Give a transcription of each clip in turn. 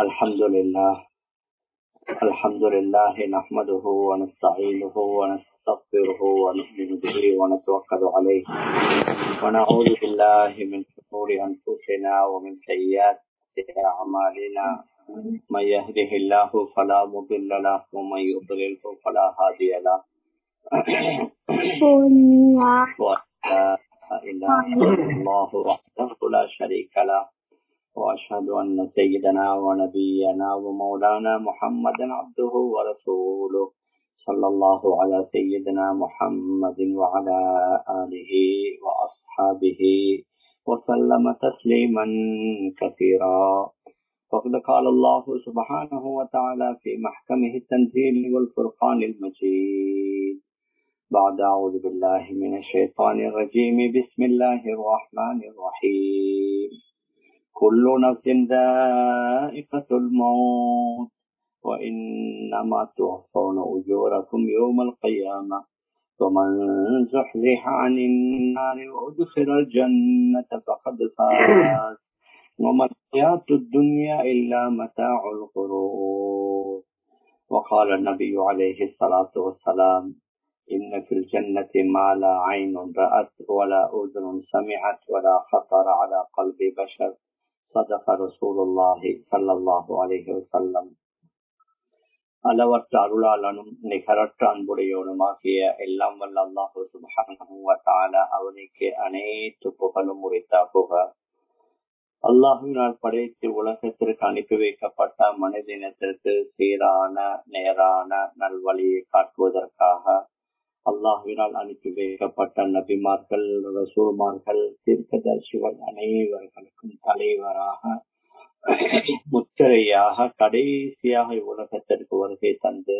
الحمد لله. الحمد لله نحمده ونستعينه ونستغفره ونؤمن به ونتوكل عليه. ونعوذ بالله من شرور أنفسنا ومن سيئات أعمالنا. من يهده الله فلا مضل له ومن يضلله فلا هادي له. ولا إله إلا الله وحده لا شريك له. وأشهد أن سيدنا ونبينا ومولانا محمدا عبده ورسوله صلى الله على سيدنا محمد وعلى آله وأصحابه وسلم تسليما كثيرا. وقد قال الله سبحانه وتعالى في محكمه التنزيل والفرقان المجيد. بعد أعوذ بالله من الشيطان الرجيم. بسم الله الرحمن الرحيم. كل نفس ذائقة الموت وإنما توفون أجوركم يوم القيامة. ومن زحزح عن النار وأدخل الجنة فقد فاز. وما الحياة الدنيا إلا متاع الغرور. وقال النبي عليه الصلاة والسلام إن في الجنة ما لا عين رأت ولا أذن سمعت ولا خطر على قلب بشر. சதக ரசூலுல்லாஹி சல்லாஹு அலேஹி வசல்லம் அளவற்ற அருளாளனும் நிகரற்ற அன்புடையவனுமாகிய எல்லாம் வல்ல அல்லாஹு சுபஹான அவனுக்கு அனைத்து புகழும் உரித்தாகுக. அல்லாஹினால் படைத்து உலகத்திற்கு அனுப்பி வைக்கப்பட்ட மனிதனத்திற்கு சீரான நேரான நல்வழியை காட்டுவதற்காக அல்லாஹுவினால் அனுப்பி வைக்கப்பட்ட நபிமார்கள் ரசூல்மார்கள் தீர்க்கதர்சிகள் அனைவர்களுக்கும் தலைவராக முத்திரையாக கடைசியாக இவ்வுலகத்திற்கு வருகை தந்து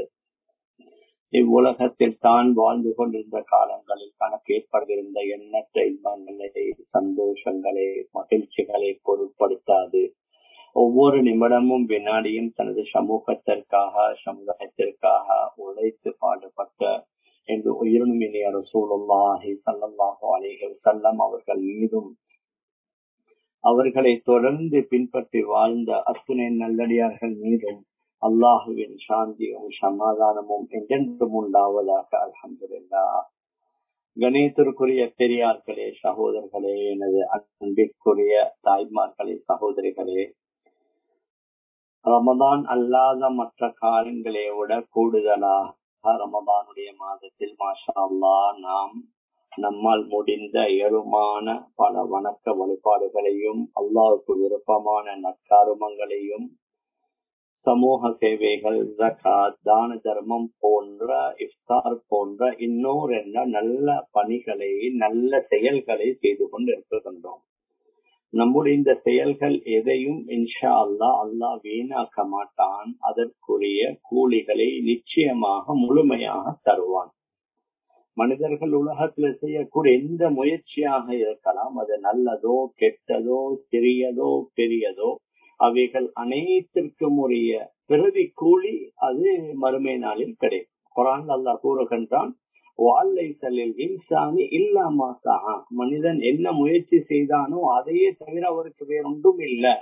இவ்வுலகத்தில் தான் வாழ்ந்து கொண்டிருந்த காலங்களில் கணக்கு ஏற்படுகின்ற எண்ணற்ற இன்பங்களை சந்தோஷங்களை மகிழ்ச்சிகளை பொருட்படுத்தாது. ஒவ்வொரு நிமிடமும் வினாடியும் தனது சமூகத்திற்காக சமுதாயத்திற்காக உழைத்து பாடுபட்ட என்று உயிரினும் இனிய ரசூலுல்லாஹி சல்லாஹு அலேஹி செல்லம் அவர்கள் மீதும் அவர்களை தொடர்ந்து பின்பற்றி வாழ்ந்த அத்துணை நல்லடியார்கள் மீதும் அல்லாஹுவின் சாந்தியும் சமாதானமும் என்றென்றும் உண்டாவதாக அலமதுல்லா கணேத்திற்குரிய பெரியார்களே சகோதரர்களே எனது அன்பிற்குரிய தாய்மார்களே சகோதரிகளே ரமதான் அல்லாத மற்ற காலங்களை விட கூடுதலாக ரமபானுடைய மாதத்தில் மாஷா அல்லா நாம் நம்மால் முடிந்த ஏழுமான பல வணக்க வழிபாடுகளையும் அல்லாவுக்கு விருப்பமான நற்காருமங்களையும் சமூக சேவைகள் ஜகாத் தான தர்மம் போன்ற இஃப்தார் போன்ற இன்னொரு என்ன நல்ல பணிகளை நல்ல செயல்களை செய்து கொண்டு இருக்கின்றோம் நம்முடைய இந்த செயல்கள் எதையும் இன்ஷா அல்லா அல்லாஹ் வீணாக்க மாட்டான். அதற்குரிய கூலிகளை நிச்சயமாக முழுமையாக தருவான். மனிதர்கள் உலகத்துல செய்யக்கூடிய எந்த முயற்சியாக இருக்கலாம் அது நல்லதோ கெட்டதோ சிறியதோ பெரியதோ அவைகள் அனைத்திற்கும் உரிய பிறவி கூலி அது மறுமை நாளில் கிடைக்கும். குரான் அல்லாஹ் கூறுகின்றான் வாழ்லை இன்சாமி இன்சானி மனிதன் என்ன முயற்சி செய்தானோ அதையே தவிர அவருக்கு வேறொன்றும் இல்லை.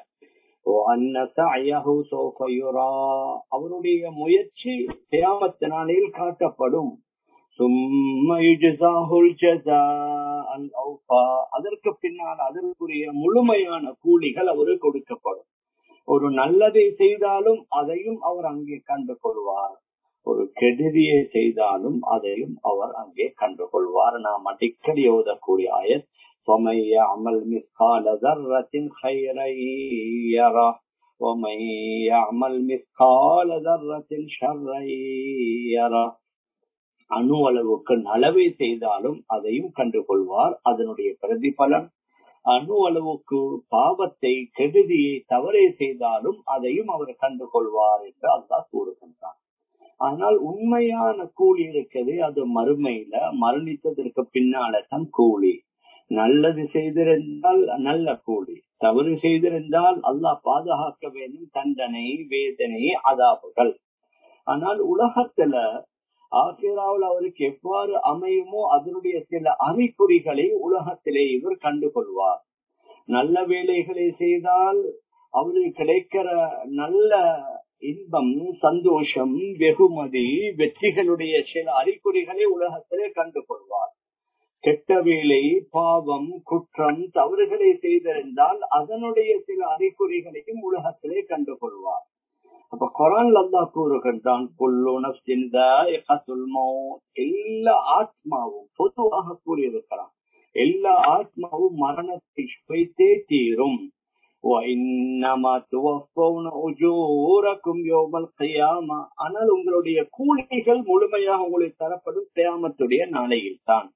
அவருடைய முயற்சி தியாமத்தினாலில் காட்டப்படும். அதற்கு பின்னால் அதற்குரிய முழுமையான கூலிகள் அவருக்கு கொடுக்கப்படும். ஒரு நல்லதை செய்தாலும் அதையும் அவர் அங்கே கண்டு கொள்வார். ஒரு கெடுதியை செய்தாலும் அதையும் அவர் அங்கே கண்டு கொள்வார் நாம் அடிக்கடி ஓதக்கூடிய ஆயத் ومن يعمل مثقال ذرة خيرا يره ومن يعمل مثقال ذرة شرا يره அணு அளவுக்கு நலவை செய்தாலும் அதையும் கண்டுகொள்வார் அதனுடைய பிரதிபலன் அணு அளவுக்கு பாவத்தை கெடுதியை தவறை செய்தாலும் அதையும் அவர் கண்டுகொள்வார் என்று அல்லாஹ் கூறுகின்றார் ஆனால் உண்மையான கூலி இருக்குது அது மறுமையில மரணித்ததற்கு பின்னாலதான் கூலி. நல்லது செய்திருந்தால் நல்ல கூலி. தவறு செய்திருந்தால் அல்லாஹ் பாதுகாக்க வேண்டும் தண்டனை வேதனை அதாபுகள். ஆனால் உலகத்துல ஆசிராவில் அவருக்கு எவ்வாறு அமையுமோ அதனுடைய சில அறிகுறிகளை உலகத்திலே இவர் கண்டுகொள்வார். நல்ல வேலைகளை செய்தால் அவருக்கு கிடைக்கிற நல்ல இன்பம் சந்தோஷம் வெகுமதி வெற்றிகளுடைய சில அறிகுறிகளை உலகத்திலே கண்டு கொள்வார் கெட்ட வேலை பாவம் குற்றம் தவறுகளை செய்திருந்தால் அதனுடைய சில அறிகுறிகளையும் உலகத்திலே கண்டு கொள்வார் அப்ப குரான் அல்லா கூறுகின்றான் எல்லா ஆத்மாவும் பொதுவாக கூறியிருக்கிறான் எல்லா ஆத்மாவும் மரணத்தை வைத்தே தீரும். ஆனால் உங்களுடைய கூலிகள் முழுமையாக உங்களுக்கு தரப்படும் கியாமத்துடைய நாளையில் தான்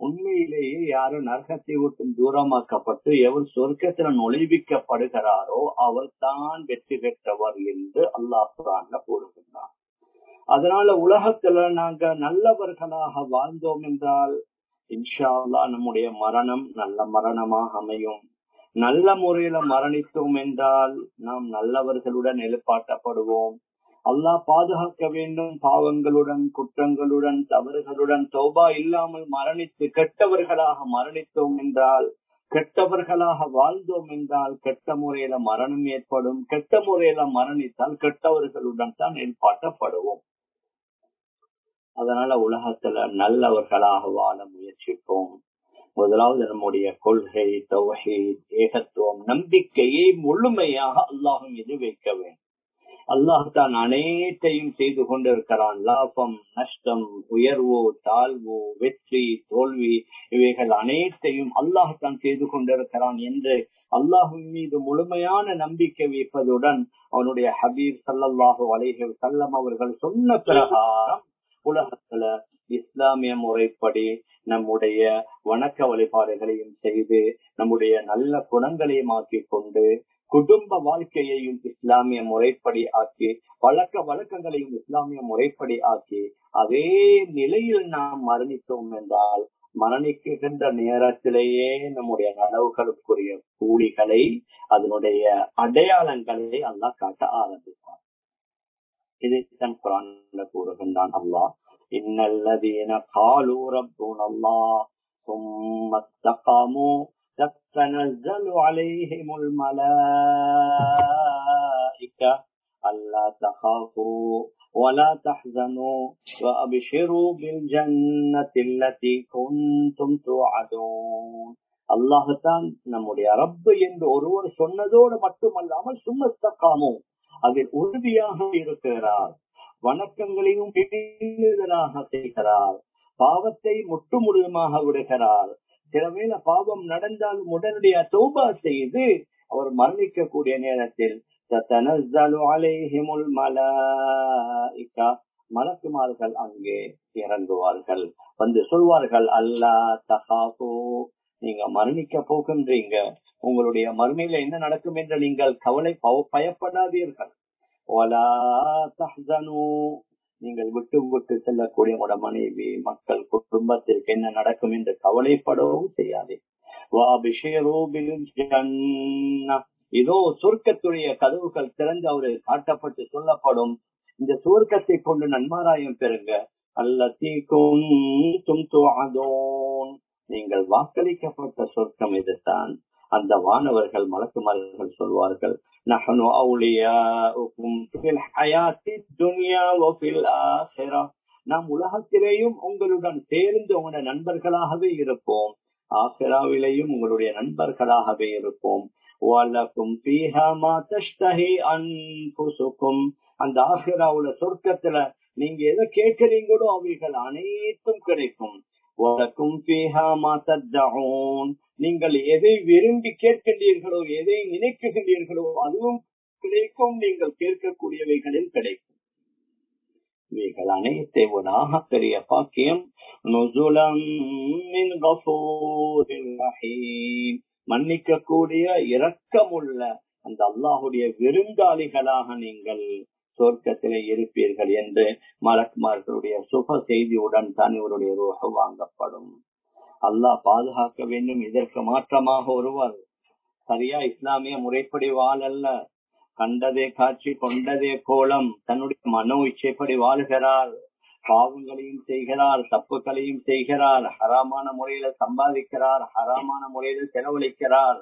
உண்மையிலேயே யாரும் நரகத்தை விட்டும் தூரமாக்கப்பட்டு எவர் சொர்க்கத்துல நுழைவிக்கப்படுகிறாரோ அவர் தான் வெற்றி பெற்றவர் என்று அல்லாஹ் கூறுகின்றார் அதனால உலகத்துல நாங்க நல்லவர்களாக வாழ்ந்தோம் என்றால் இன்ஷா அல்லா நம்முடைய மரணம் நல்ல மரணமாக அமையும். நல்ல முறையில மரணித்தோம் என்றால் நாம் நல்லவர்களுடன் எழுப்பாட்டப்படுவோம் அல்லாஹ் பாதுகாக்க வேண்டும். பாவங்களுடன் குற்றங்களுடன் தவறுகளுடன் தௌபா இல்லாமல் மரணித்து கெட்டவர்களாக மரணித்தோம் என்றால் கெட்டவர்களாக வாழ்ந்தோம் என்றால் கெட்ட முறையில மரணம் ஏற்படும். கெட்ட முறையில மரணித்தால் கெட்டவர்களுடன் தான் ஏற்பாட்டப்படுவோம் அதனால உலகத்துல நல்லவர்களாக வாழ முயற்சிப்போம். முதலாவது நம்முடைய கொள்கை தொகை ஏகத்துவம் நம்பிக்கையை முழுமையாக அல்லாஹும் மீது வைக்க வேண்டும். அல்லாஹ் தான் அனைத்தையும் செய்து கொண்டிருக்கிறான். லாபம் நஷ்டம் உயர்வோ தாழ்வோ வெற்றி தோல்வி இவைகள் அனைத்தையும் அல்லாஹ் தான் செய்து கொண்டிருக்கிறான் என்று அல்லாஹின் மீது முழுமையான நம்பிக்கை வைப்பதுடன் அவனுடைய ஹபீப் சல்லல்லாஹு அலைஹல் சல்லம் அவர்கள் சொன்ன பிரகாரம் உலகத்துல இஸ்லாமிய முறைப்படி நம்முடைய வணக்க வழிபாடுகளையும் செய்து நம்முடைய நல்ல குணங்களையும் ஆக்கிக் கொண்டு குடும்ப வாழ்க்கையையும் இஸ்லாமிய முறைப்படி ஆக்கி வழக்க வழக்கங்களையும் இஸ்லாமிய முறைப்படி ஆக்கி அதே நிலையில் நாம் மரணித்தோம் என்றால் மரணிக்கின்ற நேரத்திலேயே நம்முடைய நனவுகளுக்குரிய கூலிகளை அதனுடைய அடையாளங்களை அல்லாஹ் காட்ட ஆரம்பிப்பார் இதைத்தான் குரான்ல கூறுகின்றான் அல்லாஹ் இன்னல்லதீன காலு ரப்புன் அல்லாஹ் ثم استقاموا تتنزل عليهم الملائكة ألا تخافوا ولا تحزنوا وأبشروا بالجنة التي كنتم توعدون அல்லாஹான் நம்முடைய ரப்பு என்று ஒருவர் சொன்னதோடு மட்டுமல்லாமல் சும்மஸ்தக்காமும் அதில் உறுதியாக இருக்கிறார். வணக்கங்களையும் பேணுதலாக செய்கிறார். பாவத்தை முட்டு முழுதுமாக விடுகிறார். சிலவேளை பாவம் நடந்தால் உடனடியா தோபா செய்து அவர் மரணிக்கக்கூடிய நேரத்தில் மலக்குமார்கள் அங்கே இறங்குவார்கள். வந்து சொல்வார்கள் அல்லா தகாபோ நீங்க மரணிக்க போகின்றீங்க. உங்களுடைய மறுமையில என்ன நடக்கும் என்று நீங்கள் கவலை பயப்படாதீர்கள். நீங்கள் விட்டு விட்டு செல்லக்கூடிய உட மனைவி மக்கள் குடும்பத்திற்கு என்ன நடக்கும் என்று கவலைப்படவும் செய்யாதே. இதோ சுருக்கத்துடைய கதவுகள் திறந்து அவரு காட்டப்பட்டு சொல்லப்படும். இந்த சுருக்கத்தை கொண்டு நன்மாராயம் பெறுங்க. அல்ல தீக்கும் நீங்கள் வாக்களிக்கப்பட்ட சொர்க்கம் இதுதான் அந்த வானவர்கள் மலக்குமார்கள் சொல்வார்கள் நகனு அவுளியா நாம் உலகத்திலேயும் உங்களுடன் சேர்ந்து உங்களுடைய நண்பர்களாகவே இருப்போம். ஆசிராவிலேயும் உங்களுடைய நண்பர்களாகவே இருப்போம். வலக்கும் ஃபீஹா மா தஷ்தஹி அன்ஃபுசுக்கும். அந்த ஆசிராவுல சொர்க்கத்துல நீங்க எதை கேட்கிறீங்களோ அவைகள் அனைத்தும் கிடைக்கும். வலக்கும் நீங்கள் எதை விரும்பி கேட்கின்றீர்களோ எதை நினைக்குகின்றீர்களோ அதுவும் கிடைக்கும். நீங்கள் கேட்கக்கூடியவைகளில் கிடைக்கும். இவைகள் அனைத்தை ஒரு ஆகப்பெரிய பாக்கியம் மன்னிக்க கூடிய இரக்கமுள்ள அந்த அல்லாஹுடைய விருந்தாளிகளாக நீங்கள் சொர்க்கத்திலே இருப்பீர்கள் என்று மலக்குமார்களுடைய சுப செய்தியுடன் தான் இவருடைய ரோக வாங்கப்படும். அல்லாஹ் பாதுகாக்க வேண்டும் இதற்கு மாற்றமாக ஒருவர். சரியா? இஸ்லாமிய முறைப்படி வாழல்ல. கண்டதே காட்சி கொண்டதே கோலம். தன்னுடைய மனோ இச்சைப்படி வாழ்கிறார். பாவங்களையும் செய்கிறார் தப்புகளையும் செய்கிறார். ஹராமான முறையில சம்பாதிக்கிறார் ஹராமான முறையில செலவழிக்கிறார்.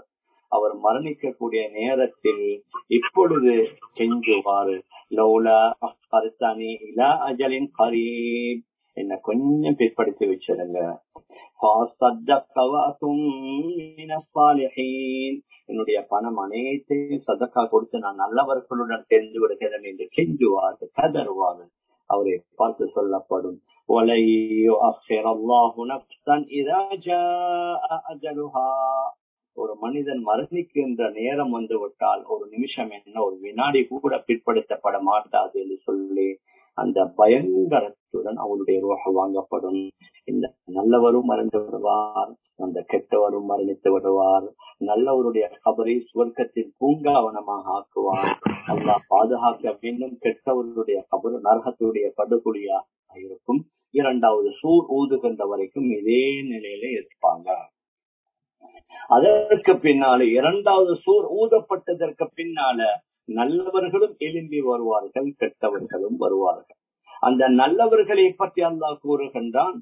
அவர் மரணிக்கக்கூடிய நேரத்தில் இப்பொழுது செஞ்சுவாரு லௌலா அஃபர்தனி இலா அஜலின் கரீப். என்ன கொஞ்சம் பிற்படுத்தி வச்சிருங்க. என்னுடைய பணம் அனைத்தையும் சதக்கா கொடுத்து நான் நல்லவர்களுடன் தெரிந்து விடுகிறேன் என்று கெஞ்சுவார் கதருவாரு அவரை பார்த்து சொல்லப்படும். ஒரு மனிதன் மரணிக்கின்ற நேரம் வந்துவிட்டால் ஒரு நிமிஷம் என்ன ஒரு வினாடி கூட பிற்படுத்தப்பட மாட்டாது என்று சொல்லி அந்த பயங்கரத்துடன் அவருடைய ரோக வாங்கப்படும். இந்த நல்லவரும் மறைந்து விடுவார் அந்த கெட்டவரும் மரணித்து விடுவார். நல்லவருடைய கபரை சுவர்க்கத்தின் பூங்காவனமாக ஆக்குவார். நல்லா பாதுகாக்க வேண்டும். கெட்டவர்களுடைய கபரு நரகத்துடைய படுகொலியாக இருக்கும். இரண்டாவது சூர் ஊதுகின்ற வரைக்கும் இதே நிலையில இருப்பாங்க. அதற்கு பின்னால இரண்டாவது சூர் ஊதப்பட்டதற்கு பின்னால நல்லவர்களும் எழும்பி வருவார்கள் கெட்டவர்களும் வருவார்கள். அந்த நல்லவர்களை பற்றி அல்லாஹ் கூறுகின்றான்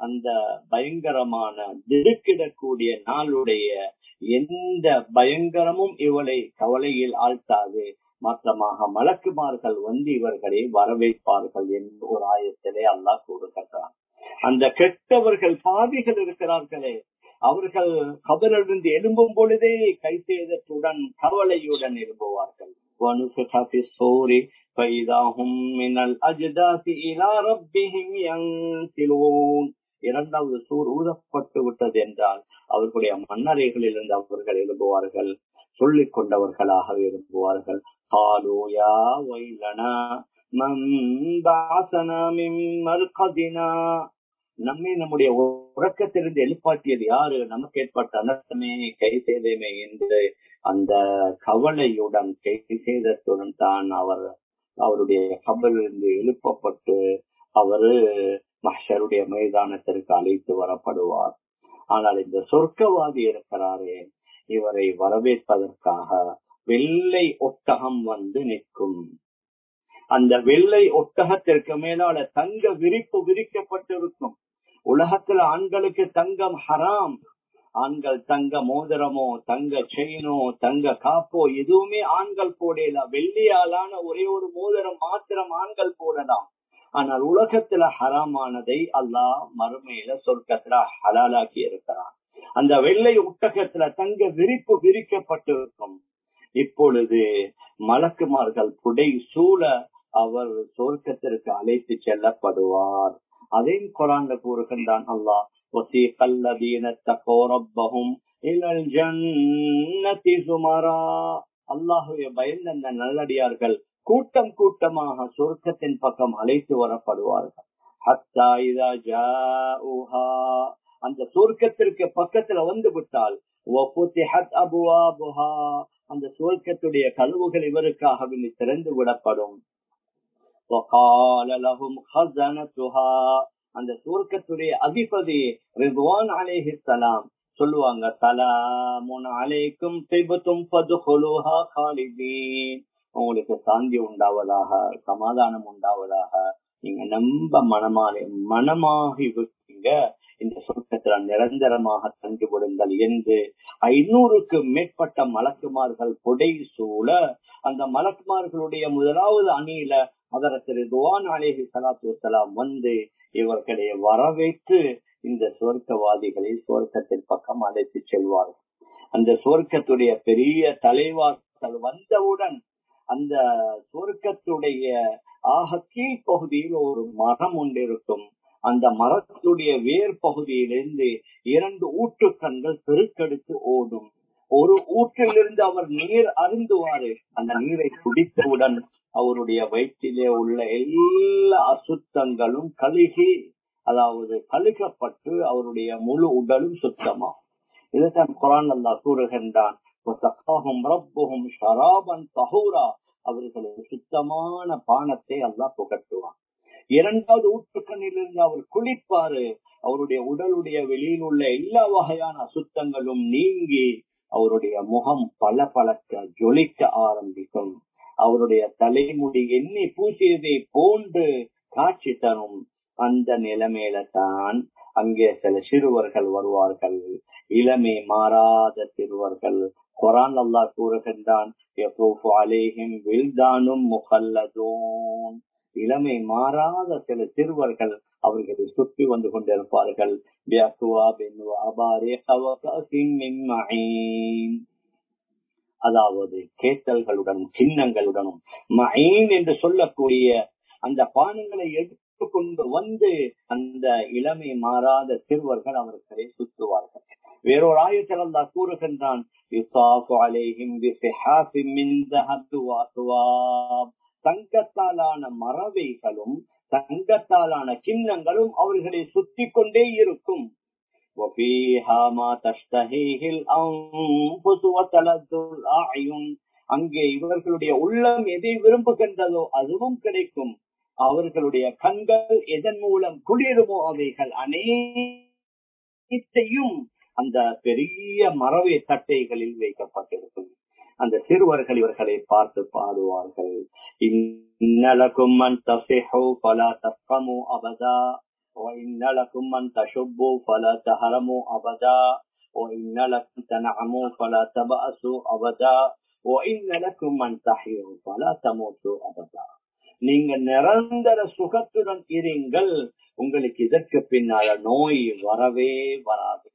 அந்த பயங்கரமான திடுக்கிடக்கூடிய நாளுடைய எந்த பயங்கரமும் இவளை கவலையில் ஆழ்த்தாது. மாற்றமாக மலக்குமார்கள் வந்து இவர்களை வரவேற்பார்கள் என்று ஒரு ஆயத்திலே அல்லாஹ் கூறுகின்றான். அந்த கெட்டவர்கள் பாவிகள் இருக்கிறார்களே அவர்கள் கபரிலிருந்து எழும்பும் பொழுதே கைசேதத்துடன் கவலையுடன் எழும்புவார்கள். இரண்டாவது சூர் ஊதப்பட்டு விட்டது என்றால் அவர்களுடைய மன்னரைகளில் இருந்து அவர்கள் எழும்புவார்கள் சொல்லிக் கொண்டவர்களாக எழும்புவார்கள். காலோயா வைலனா நம்மை நம்முடைய உறக்கத்திலிருந்து எழுப்பாட்டியது யாரு? நமக்கு ஏற்பட்ட அனர்த்தமே கை செய்தமே என்று அந்த கவலையுடன் கை செய்தத்துடன் தான் அவர் அவருடைய கபலிருந்து எழுப்பப்பட்டு அவரு மஹருடைய மைதானத்திற்கு அழைத்து வரப்படுவார். ஆனால் இந்த சொர்க்கவாதி இருக்கிறாரே இவரை வரவேற்பதற்காக வெள்ளை ஒட்டகம் வந்து நிற்கும். அந்த வெள்ளை ஒட்டகத்திற்கு மேலால தங்க விரிப்பு விரிக்கப்பட்டிருக்கும். உலகத்துல ஆண்களுக்கு தங்கம் ஹராம். ஆண்கள் தங்க மோதிரமோ தங்க செயினோ தங்க காப்போ எதுவுமே ஆண்கள் போடல. வெள்ளியாலான ஒரே ஒரு மோதிரம் மாத்திரம் ஆண்கள் போடலாம். ஆனால் உலகத்துல ஹராமானதை அல்லாஹ் மறுமையில சொர்க்கத்துல ஹலாலாக்கி இருக்கிறான். அந்த வெள்ளை ஒட்டகத்துல தங்க விரிப்பு விரிக்கப்பட்டிருக்கும். இப்பொழுது மலக்குமார்கள் புடை சூழ அவர் சொர்க்கத்திற்கு அழைத்து செல்லப்படுவார் அதையும் குரான்ல கூறுகின்றான் அல்லாஹ் وسيق الذين اتقوا ربهم الى الجنه زمرا அல்லாஹுவை பயந்த அந்த நல்லடியார்கள் கூட்டம் கூட்டமாக சொர்க்கத்தின் பக்கம் அழைத்து வரப்படுவார்கள் ஹத்தா இதா ஜாஊஹா அந்த சொர்க்கத்திற்கு பக்கத்துல வந்து விட்டால் அபுவாபுஹா அந்த சுவர்க்கத்துடைய கதவுகள் இவருக்காக திறந்து விடப்படும். அந்த சுவர்க்கத்துடைய அதிபதி ரிதுவான் அலேஹி சலாம் சொல்லுவாங்க சலாமுன் அலைக்கும் திபுத்தும் காலிதீன். உங்களுக்கு சாந்தி உண்டாவதாக சமாதானம் உண்டாவதாக நீங்க நம்ப மனமாலே மனமாகி விட்டீங்க இந்த சொர்க்கத்துல நிரந்தரமாக தங்கி விடுங்கள் என்று ஐநூறுக்கு மேற்பட்ட மலக்குமார்கள் கொடை சூழ அந்த மலக்குமார்களுடைய முதலாவது அணியில அதற்கு ரிதுவான் அலேஹி சலாத்து வலாம் வந்து இவர்களை வரவேற்று இந்த சுவர்க்கவாதிகளை சுவர்க்கத்தின் பக்கம் அழைத்து செல்வார்கள். அந்த சுவர்க்கத்துடைய பெரிய தலைவாசல் வந்தவுடன் அந்த சுவர்க்கத்துடைய ஆக கீழ்ப்பகுதியில் ஒரு மரம் ஒன்றிருக்கும் அந்த மரத்துடைய வேர் பகுதியிலிருந்து இரண்டு ஊற்றுக்கண்கள் பெருக்கெடுத்து ஓடும். ஒரு ஊற்றிலிருந்து அவர் நீர் அருந்துவாரு அந்த நீரை குடித்தவுடன் அவருடைய வயிற்றிலே உள்ள எல்லா அசுத்தங்களும் கழுகி அதாவது கழுகப்பட்டு அவருடைய முழு உடலும் சுத்தமா இதுதான் குரான் அல்லா கூறுகின்றான் அவர்களுக்கு சுத்தமான பானத்தை அல்லா புகட்டுவான். இரண்டாவது ஊற்றுக்கண்ணிலிருந்து அவர் குளிப்பாரு அவருடைய உடலுடைய வெளியில் உள்ள எல்லா வகையான அசுத்தங்களும் நீங்கி அவருடைய முகம் பல பழக்க ஜொலிக்க ஆரம்பிக்கும். அவருடைய தலைமுடி எண்ணி பூசியதை போன்று காட்சி தரும் அந்த நிலைமையில தான் அங்கே சில சிறுவர்கள் வருவார்கள். இளமை மாறாத சிறுவர்கள். குரான் அல்லாஹ் கூறுகின்றான் அலேஹிம் வில்தானும் முகல்லதூன். இளமை மாறாத சில சிறுவர்கள் அவர்களை சுற்றி வந்து கொண்டிருப்பார்கள். அதாவது கேட்டல்களுடனும் சின்னங்களுடனும் மயின் என்று சொல்லக்கூடிய அந்த பானங்களை எடுத்துக்கொண்டு வந்து அந்த இளமை மாறாத சிறுவர்கள் அவர்களை சுற்றுவார்கள். வேறொரு ஆயத்தில் அல்லா கூறுகின்றான் தங்கத்தாலான மறவைகளும் தங்கத்தாலான சின்னங்களும் அவர்களை சுத்தி கொண்டே இருக்கும் அங்கே இவர்களுடைய உள்ளம் எதை விரும்புகின்றதோ அதுவும் கிடைக்கும். அவர்களுடைய கண்கள் எதன் மூலம் குளிருமோ அவைகள் அனைத்தையும் அந்த பெரிய மரவை தட்டைகளில் வைக்கப்பட்டிருக்கும். அந்த சிறுவர்கள் இவர்களை பார்த்து பாடுவார்கள் இன்னலக்கும் மன் தசிஹு பல தப்பமு அபதா وإن لكم من تشبوا فلا تهرموا أبدا وإن لكم تنعموا فلا تبأسوا أبدا وإن لكم من تحيوا فلا تموتوا أبدا நீங்க நிரந்தர சுகத்துடன் இருங்கள் உங்களுக்கு இதற்கு பின்னால நோய் வரவே வராது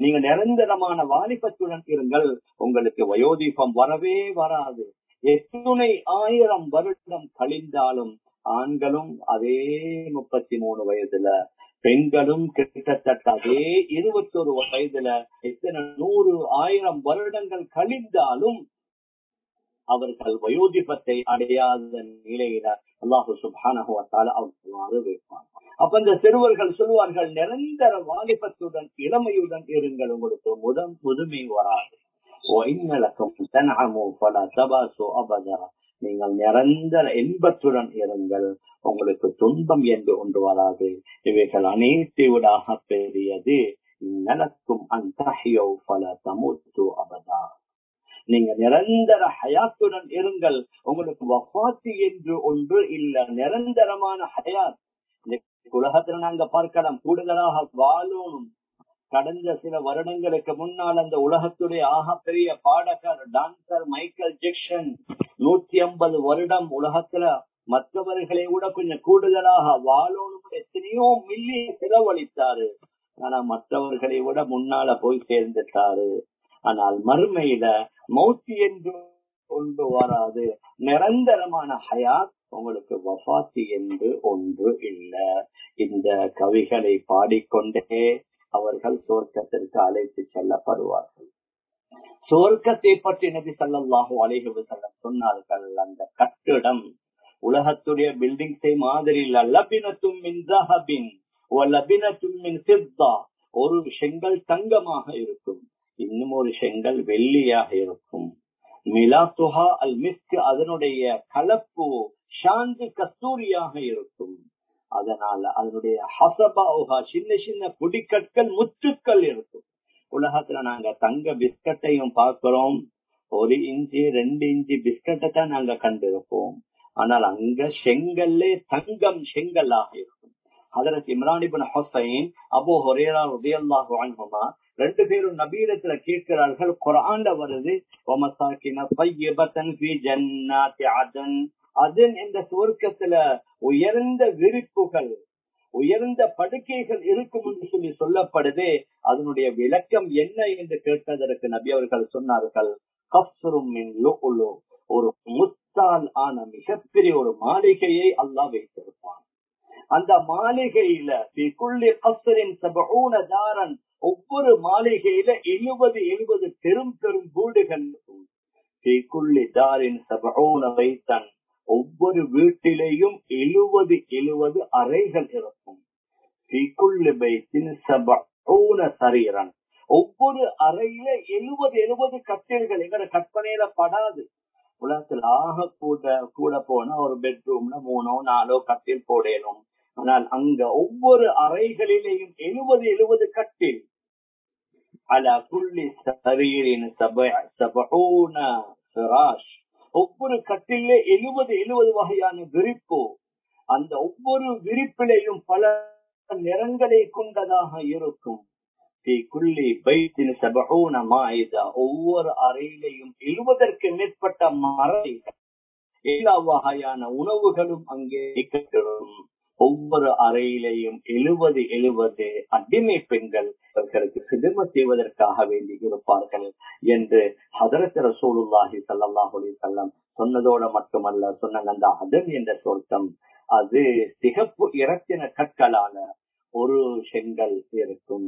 நீங்க நிரந்தரமான வாலிபத்துடன் இருங்கள். உங்களுக்கு வயோதீபம் வரவே வராது. எத்துணை ஆயிரம் வருடம் கழிந்தாலும் ஆண்களும் அதே முப்பத்தி மூணு வயதுல பெண்களும் கிட்டத்தட்ட அதே இருபத்தொரு வயதுல எத்தனை நூறு ஆயிரம் வருடங்கள் கழிந்தாலும் அவர்கள் வயோதிபத்தை அடையாத நிலையில அல்லாஹு சுபானகுவத்தால அவ்வாறு வைப்பான். அப்ப இந்த சிறுவர்கள் சொல்வார்கள் நிரந்தர வாலிபத்துடன் இளமையுடன் இருங்கள் உங்களுக்கு முதல் முதுமை வராது. நீங்கள் நிரந்தர இன்பத்துடன் இருங்கள் உங்களுக்கு துன்பம் என்று ஒன்று வராது. இவைகள் அனைத்தை விடாக பெரியது. நலக்கும் அந்த பல தமுத்து அபதா. நீங்க நிரந்தர ஹயாத்துடன் இருங்கள். உங்களுக்கு வஃபாத்து என்று ஒன்று இல்ல. நிரந்தரமான ஹயாத். உலகத்துல நாங்க பார்க்கலாம். கூடுதலாக வாழும் கடந்த சில வருடங்களுக்கு முன்னால் அந்த உலகத்துடைய ஆக பெரிய பாடகர் டான்சர் மைக்கேல் ஜெக்சன் நூத்தி ஐம்பது வருடம் உலகத்துல மற்றவர்களை விட கொஞ்சம் கூடுதலாக வாழணும் எத்தனையோ மில்லியன் செலவழித்தாரு. ஆனா மற்றவர்களை விட முன்னால போய் சேர்ந்துட்டாரு. ஆனால் மறுமையில மௌத்தி என்று கொண்டு வராது. நிரந்தரமான ஹயாத் உங்களுக்கு வஃபாத்தி என்று ஒன்று இல்லை. இந்த கவிகளை பாடிக்கொண்டே அவர்கள் சோர்க்கத்திற்கு அழைத்து செல்லப்படுவார்கள். சோர்க்கத்தை பற்றி நபி சல்லாஹு அலைஹி வஸல்லம் சொன்னார்கள். அந்த கட்டிடம் உலகத்துடைய பில்டிங்ஸை மாதிரி இல்ல லபினத்தும் மின் ஜஹபின் லபினத்தும் மின் சித்தா ஒரு செங்கல் தங்கமாக இருக்கும். இன்னும் ஒரு செங்கல் வெள்ளியாக இருக்கும். மிலாத்துஹா அல் மிஸ்க் அதனுடைய கலப்பு சாந்து கஸ்தூரியாக இருக்கும். அதனால அதனுடைய ஹசபாஹா சின்ன சின்ன குடிக்கற்கள் முத்துக்கள் இருக்கும். உலகத்துல நாங்க தங்க பிஸ்கட்டையும் பார்க்கிறோம். ஒரு இன்ச்சு ரெண்டு இன்ச்சு பிஸ்கட்டை தான் நாங்க கண்டிருப்போம். ஆனால் அங்க செங்கல்லே தங்கம் செங்கல்லாக இருக்கும். அதற்கு இம்ரானிபின் ஹொசைன் அபோ ஹொரேரா உதயல்லாஹு அன்ஹுமா ரெண்டு பேரும் நபீரத்துல கேட்கிறார்கள் குரான்ல வருது அதன் இந்த சுவர்க்கத்துல உயர்ந்த விரிப்புகள் உயர்ந்த படுக்கைகள் இருக்கும் என்று சொல்லி சொல்லப்படுது. அதனுடைய விளக்கம் என்ன என்று கேட்டதற்கு நபி அவர்கள் சொன்னார்கள் ஒரு முத்தால் ஆன மிகப்பெரிய ஒரு மாளிகையை அல்லாஹ் வைத்திருப்பான். அந்த மாளிகையில தாரன் ஒவ்வொரு மாளிகையில எழுபது எழுபது பெரும் பெரும் வீடுகள் வைத்தன். ஒவ்வொரு வீட்டிலேயும் எழுபது எழுபது அறைகள் இருக்கும். சரீரன். ஒவ்வொரு அறையில எழுபது எழுபது கட்டில்கள். எங்கட கற்பனையில படாது. உலகத்தில் ஆக கூட கூட போனா ஒரு பெட்ரூம்ல மூணோ நாலோ கட்டில் போடணும் ஆனால் அங்க ஒவ்வொரு அறைகளிலேயும் எழுபது எழுபது கட்டில். அலா குள்ளி சரீரின் ஒவ்வொரு கட்டில எழுபது எழுபது வகையான விரிப்பு. அந்த ஒவ்வொரு விரிப்பிலையும் பல நிறங்களை கொண்டதாக இருக்கும். ஒவ்வொரு அறையிலையும் எழுபதற்கு மேற்பட்ட மறை. எல்லா வகையான உணவுகளும் அங்கே கிடைக்கப்படும் ஒவ்வொரு அறையிலேயும் எழுபது எழுபது அடிமை பெண்கள் அவர்களுக்கு சிதம செய்வதற்காக வேண்டி இருப்பார்கள் என்று ஹதரத் ரசூலுல்லாஹி சல்லாஹ் சொல்லம் சொன்னதோட மட்டுமல்ல சொன்னாங்க அந்த அதன் என்ற சொர்க்கம் அது சிகப்பு இறத்தின கற்களால ஒரு செங்கல் இருக்கும்.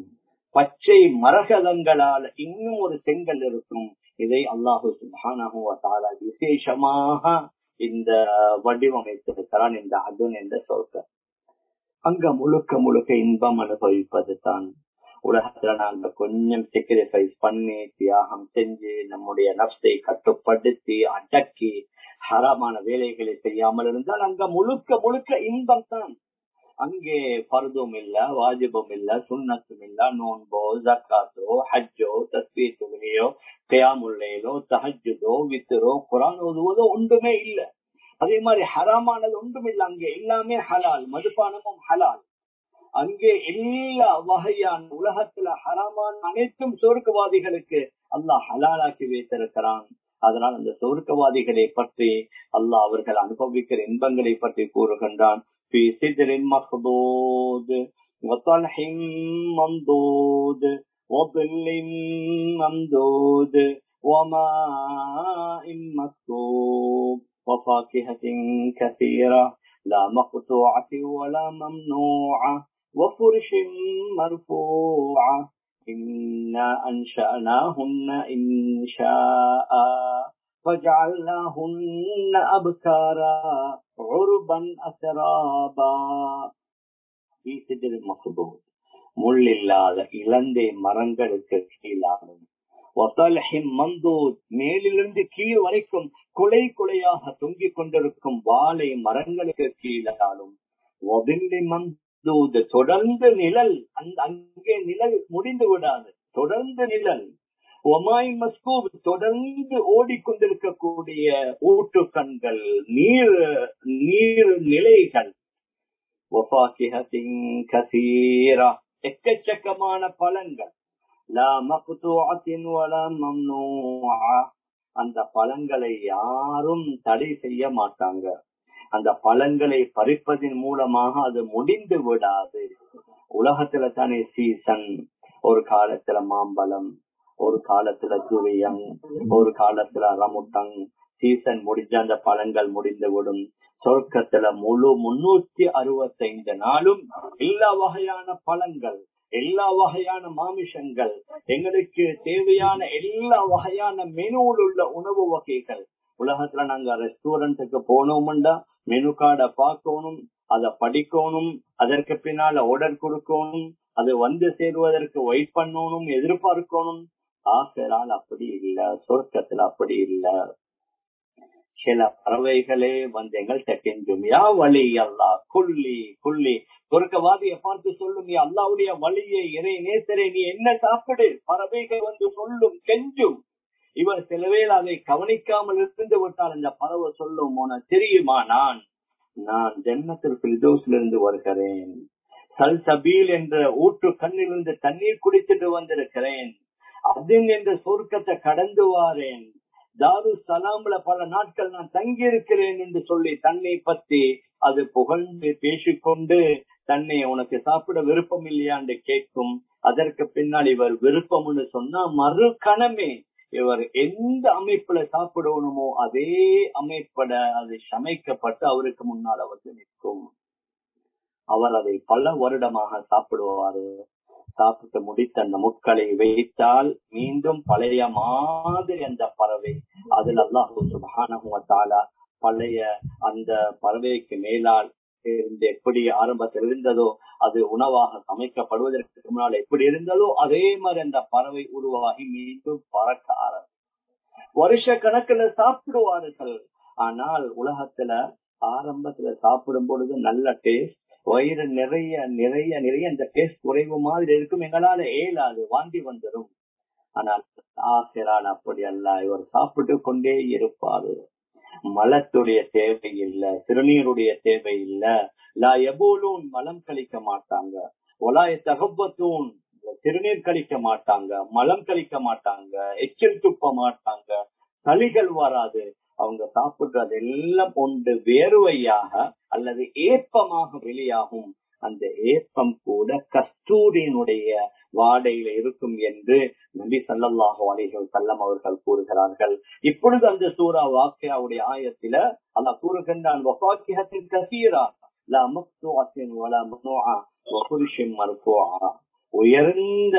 பச்சை மரகதங்களால் இன்னும் ஒரு செங்கல் இருக்கும். இதை அல்லாஹு சுபானு விசேஷமாக இந்த வடிவமைத்திருக்கிறான் இந்த அதுன் என்ற சொர்க்கம் அங்க முழுக்க முழுக்க இன்பம் அனுபவிப்பது தான். உலகத்துல நாங்க கொஞ்சம் செக்ரிஃபைஸ் பண்ணி தியாகம் செஞ்சு நம்முடைய நப்சை கட்டுப்படுத்தி அடக்கி ஹராமான வேலைகளை செய்யாமல் இருந்தால் அங்க முழுக்க முழுக்க இன்பம் தான். அங்கே பருதும் இல்ல வாஜிபும் இல்ல சுண்ணத்தும் இல்ல நோன்போ ஜக்காத்தோ ஹஜ்ஜோ தஸ்பீ தொகுதியோ கயாமுல்லையிலோ தஹஜுதோ வித்துரோ குரான் ஒதுவதோ ஒன்றுமே இல்லை. அதே மாதிரி ஹராமானது ஒன்றும் இல்லை அங்கே எல்லாமே ஹலால். மதுபானமும் ஹலால். அங்கே எல்லா வகையான உலகத்துல ஹராமான அனைத்தும் சோர்க்கவாதிகளுக்கு அல்லாஹ் ஹலாலாக்கி வைத்திருக்கிறான். அதனால் அந்த சோர்க்கவாதிகளை பற்றி அல்லாஹ் அவர்கள் அனுபவிக்கிற இன்பங்களை பற்றி கூறுகின்றான். في سدر مخضود وطلح منضود وظل ممدود وماء مسكوب وفاكهة كثيرة لا مقطوعة ولا ممنوعة وفرش مرفوعة إنا أنشأناهن إنشاء فجعلناهن أبكارا عربا أترابا في سدر مخضود முள்ளில்லாத இளந்தை மரங்களுக்கு கீழாகும் மந்தூத் மேலிருந்து கீழ் வரைக்கும் குலை குலையாக தொங்கிக் கொண்டிருக்கும் வாழை மரங்களுக்கு கீழாலும் தொடர்ந்து நிழல் அந்த அங்கே நிழல் முடிந்து விடாது தொடர்ந்து நிழல். ஒமாய் மஸ்கூ தொடர்ந்து ஓடிக்கொண்டிருக்கக்கூடிய ஊற்று கண்கள் நீர் நீர் நிலைகள். எக்கச்சக்கமான பழங்கள். அந்த பழங்களை யாரும் தடை செய்ய மாட்டாங்க. அந்த பழங்களை பறிப்பதன் மூலமாக அது முடிந்து விடாது. உலகத்துல தானே சீசன் ஒரு காலத்துல மாம்பழம் ஒரு காலத்துல துரியம் ஒரு காலத்துல ரமுட்டங் சீசன் முடிஞ்ச அந்த பழங்கள் முடிந்து விடும். சொர்க்கத்துல முழு முன்னூத்தி அறுபத்தி ஐந்து நாளும் எல்லா வகையான பழங்கள் எல்லா வகையான மாமிஷங்கள் எங்களுக்கு தேவையான எல்லா வகையான மெனுவில் உள்ள உணவு வகைகள். உலகத்துல நாங்க ரெஸ்டாரண்ட்டுக்கு போனோம்டா மெனு கார்டை பார்க்கணும் அதை படிக்கணும் அதற்கு பின்னால ஆர்டர் கொடுக்கணும் அது வந்து சேருவதற்கு வெயிட் பண்ணணும் எதிர்பார்க்கணும். ஆசரால் அப்படி இல்ல சொர்க்கத்துல அப்படி இல்ல. சில பறவைகளே வந்து எங்கள்கிட்ட கெஞ்சும் யா வழி அல்லா குள்ளி குள்ளி. குறுக்கவாதியை பார்த்து சொல்லும் நீ அல்லாவுடைய வழியை இறை நேசரே நீ என்ன சாப்பிடு? பறவைகள் வந்து சொல்லும் கெஞ்சும். இவர் சிலவேளை அதை கவனிக்காமல் இருந்து விட்டால் அந்த பறவை சொல்லும் உன தெரியுமா நான்? நான் ஜென்மத்தில் இருந்து வருகிறேன். சல்சபீல் என்ற ஊற்று கண்ணிலிருந்து தண்ணீர் குடித்துட்டு வந்திருக்கிறேன். அதின் என்ற சொர்க்கத்தை கடந்து வாரேன். தாரு சலாம்ல பல நாட்கள் நான் தங்கி இருக்கிறேன் என்று சொல்லி தன்னை பத்தி அது புகழ்ந்து பேசிக்கொண்டு தன்னை உனக்கு சாப்பிட விருப்பம் இல்லையான்னு கேட்கும். அதற்கு பின்னால் இவர் விருப்பம்னு சொன்னா மறு கணமே. இவர் எந்த அமைப்புல சாப்பிடணுமோ அதே அமைப்பட அது சமைக்கப்பட்டு அவருக்கு முன்னால் வந்து நிற்கும். அவர் அதை பல வருடமாக சாப்பிடுவாரு. சாப்பிட்டு முடித்த அந்த முட்களை வைத்தால் மீண்டும் பழைய மாதிரி அந்த பறவை. அதில் அல்லாஹூ சுபானா பழைய அந்த பறவைக்கு மேலால் இருந்து எப்படி ஆரம்பத்தில் இருந்ததோ அது உணவாக சமைக்கப்படுவதற்கு முன்னால் எப்படி இருந்ததோ அதே மாதிரி அந்த பறவை உருவாகி மீண்டும் பறக்க ஆரம்பிக்கும். வருஷ கணக்குல சாப்பிடுவார்கள். ஆனால் உலகத்துல ஆரம்பத்துல சாப்பிடும் பொழுது நல்ல டேஸ்ட் வயிறு நிறைய நிறைய நிறைய இந்த டேஸ்ட் குறைவு மாதிரி இருக்கும். எங்களால ஏலாது வாங்கி வந்துடும் ஆனால் ஆசிரான் அப்படி அல்ல. இவர் சாப்பிட்டு கொண்டே இருப்பாரு. மலத்துடைய தேவை இல்ல சிறுநீருடைய தேவை இல்ல லா எபோலும் மலம் கழிக்க மாட்டாங்க. ஒலாய தகப்பத்தூன் சிறுநீர் கழிக்க மாட்டாங்க. மலம் கழிக்க மாட்டாங்க. எச்சில் துப்ப மாட்டாங்க. சளிகள் வராது. அவங்க சாப்பிடுறது எல்லாம் கொண்டு வேர்வையாக அல்லது ஏப்பமாக வெளியாகும். அந்த ஏப்பம் கூட கஸ்தூரியினுடைய வாடையில இருக்கும் என்று நபி சல்லாஹு அலிஹல் சல்லம் அவர்கள் கூறுகிறார்கள். இப்பொழுது அந்த சூரா வாக்கியாவுடைய ஆயத்தில அல்லா கூறுகின்றான் கசீரா உயர்ந்த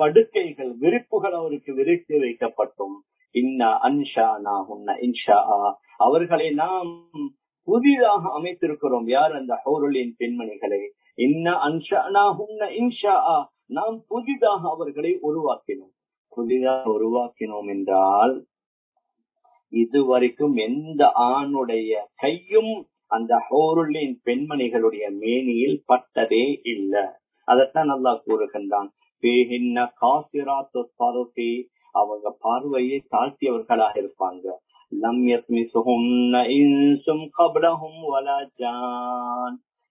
படுக்கைகள் விரிப்புகள் அவருக்கு விரித்து வைக்கப்பட்டும். இன்னா அன்ஷா நாகுன்ன இன்ஷா அவர்களை நாம் புதிதாக அமைத்திருக்கிறோம். யார் அந்த ஹோருளின் பெண்மணிகளை? இன்ன அன்ஷானாகுன்ன இன்ஷா நாம் புதிதாக அவர்களை உருவாக்கினோம். புதிதாக உருவாக்கினோம் என்றால் இதுவரைக்கும் எந்த ஆணுடைய கையும் அந்த ஹோருளின் பெண்மணிகளுடைய மேனியில் பட்டதே இல்லை. அதத்தான் நல்லா கூறுகின்றான். அவங்க பார்வையை தாழ்த்தியவர்களாக இருப்பாங்க. லம்